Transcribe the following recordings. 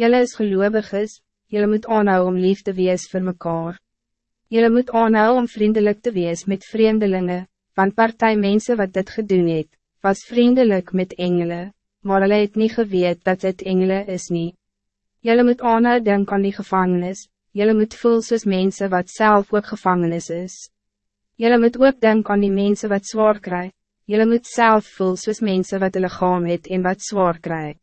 Jelle is geloofig is, jelle moet aanhou om lief te wees vir mekaar. Jelle moet aanhou om vriendelijk te wees met vreemdelingen, want partij mensen wat dit gedoen het, was vriendelijk met engelen, maar hulle het niet geweet dat het engelen is niet. Jelle moet aanhou denk aan die gevangenis, jelle moet voel soos mense wat zelf ook gevangenis is. Jelle moet ook denk aan die mensen wat zwaar krijgt. Jelle moet zelf voel soos mense wat hulle gaam het en wat zwaar krijgt.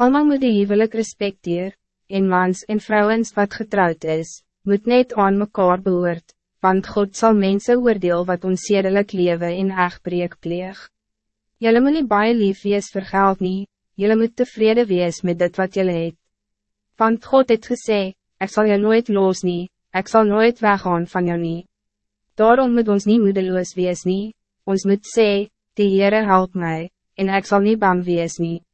Almal moet die huwelijk respecteer, en mans en vrouwens wat getrouwd is, moet net aan mekaar behoort, want God zal mensen oordeel wat onzedelijk leven in echtbreek pleeg. Jelle moet nie baie lief wees vir geld nie, jelle moet tevreden wees met dit wat jelle het. Want God het gesê, ik zal je nooit los nie, ik zal nooit weggaan van jou nie. Daarom moet ons niet moedeloos wees nie, ons moet sê, die Heere help mij, en ik zal niet bang wees nie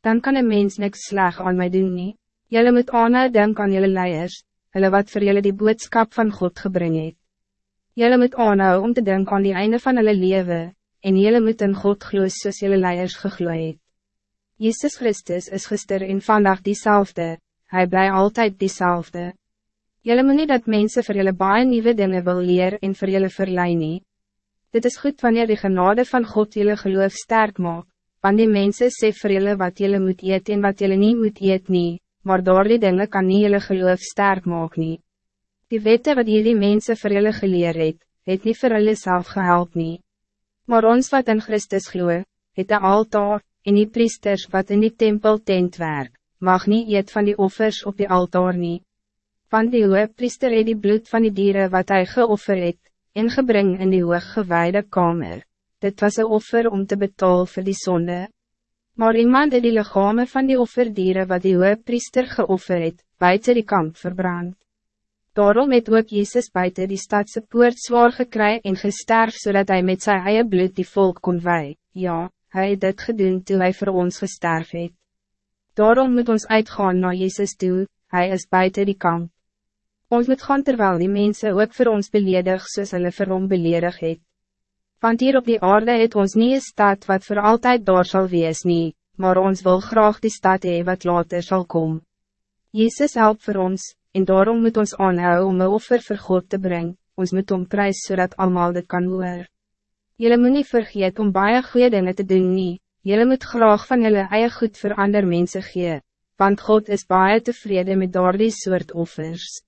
dan kan een mens niks sleg aan mij doen nie. Jylle moet aanhou denk aan jylle leiers, hulle wat voor jylle die boodskap van God gebring het. Jylle moet aanhou om te denken aan die einde van hulle leven, en jylle moet in God gloos soos jylle leiers gegloe het. Jezus Christus is gister en vandaag diezelfde, hij bly altijd diezelfde. Jylle moet nie dat mensen voor jylle baie nieuwe dingen wil leer en voor jylle verlei nie. Dit is goed wanneer die genade van God jylle geloof sterk maak, Want die mensen sê vir julle wat jullie moet eet en wat jullie niet moet eet nie, maar door die dingen kan nie julle geloof sterk maak nie. Die wette wat jullie mensen vir julle geleer het, het nie vir julle self gehelp nie. Maar ons wat in Christus gloe, het de altaar, en die priesters wat in die tempel tent werk, mag niet eet van die offers op die altaar nie. Van die hoge priester het die bloed van die dieren wat hij geoffer het, ingebring in die hooggewijde kamer dit was een offer om te betalen voor die zonde. Maar iemand het die lichame van die offerdieren wat die priester geoffer het, buiten die kamp verbrand. Daarom het ook Jezus buiten die stadse poort zwaar gekry en gesterf zodat hij met zijn eie bloed die volk kon wij. Ja, hij het dit gedoen toe hy voor ons gesterf het. Daarom moet ons uitgaan naar Jezus toe, hij is buiten die kamp. Ons moet gaan terwijl die mensen ook voor ons beledig soos hulle vir hom beledig het. Want hier op die aarde het ons niet een stad wat voor altijd door zal wees nie, maar ons wil graag die stad hee wat later zal komen. Jezus helpt voor ons, en daarom moet ons aanhou om een offer vir God te brengen. ons moet om prijs zodat allemaal dit kan hoor. Jullie moet niet vergeet om baie goede dingen te doen nie, Jullie moet graag van jullie eie goed voor ander mensen gee, want God is baie tevreden met door die soort offers.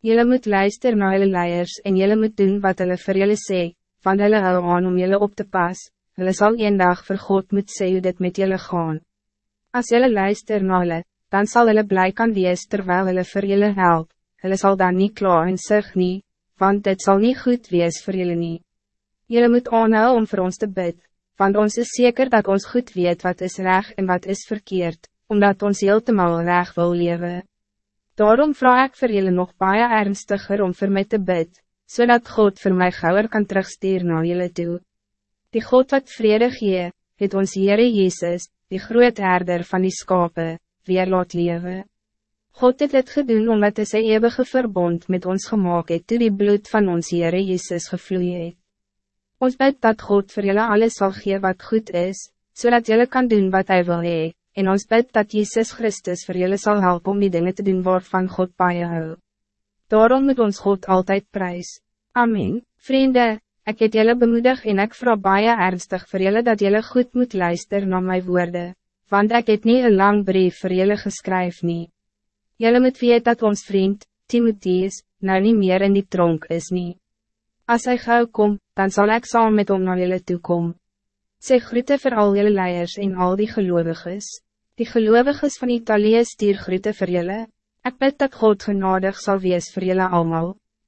Jullie moet luisteren naar jullie leiers en jullie moet doen wat hulle vir jullie sê, van hulle hou aan om jullie op te pas, hulle sal een dag vir God moet sê hoe dit met jullie gaan. Als jullie luister na hulle, dan zal hulle blij kan wees terwijl hulle vir jullie help, hulle sal dan niet klaar en sig nie, want dit zal niet goed wees voor jullie nie. Jullie moet aanhou om voor ons te bid, want ons is zeker dat ons goed weet wat is recht en wat is verkeerd, omdat ons heel te mal reg wil leven. Daarom vraag ik voor jullie nog baie ernstiger om voor mij te bid, zodat God voor mij gauwer kan terugsturen naar jullie toe. Die God wat vrede gee, het ons Heere Jezus, die groot herder van die skape, weer laat leven. God het het gedoen omdat hy sy eeuwige verbond met ons gemaakt het toe die bloed van ons Heere Jezus gevloeid het. Ons bid dat God voor jullie alles zal gee wat goed is, zodat jullie kan doen wat hij wil hee, en ons bid dat Jezus Christus voor jullie zal helpen om die dingen te doen waarvan God baie hou. Daarom moet ons God altijd prijs. Amen. Vrienden, ik het jullie bemoedig en ik vraag baie ernstig voor jullie dat jullie goed moet luisteren naar mijn woorden, want ik het niet een lang brief voor jullie geschreven nie. Jullie moet weet dat ons vriend, Timotheus, nou niet meer in die tronk is nie. Als hij gauw komt, dan zal ik samen met hem naar jullie toe komen. Zeg groete voor al jullie leiders en al die gelovigen. Die gelovigen van Italië stuur groete voor jullie. Ik bid dat God genadig zal wees voor jullie allemaal.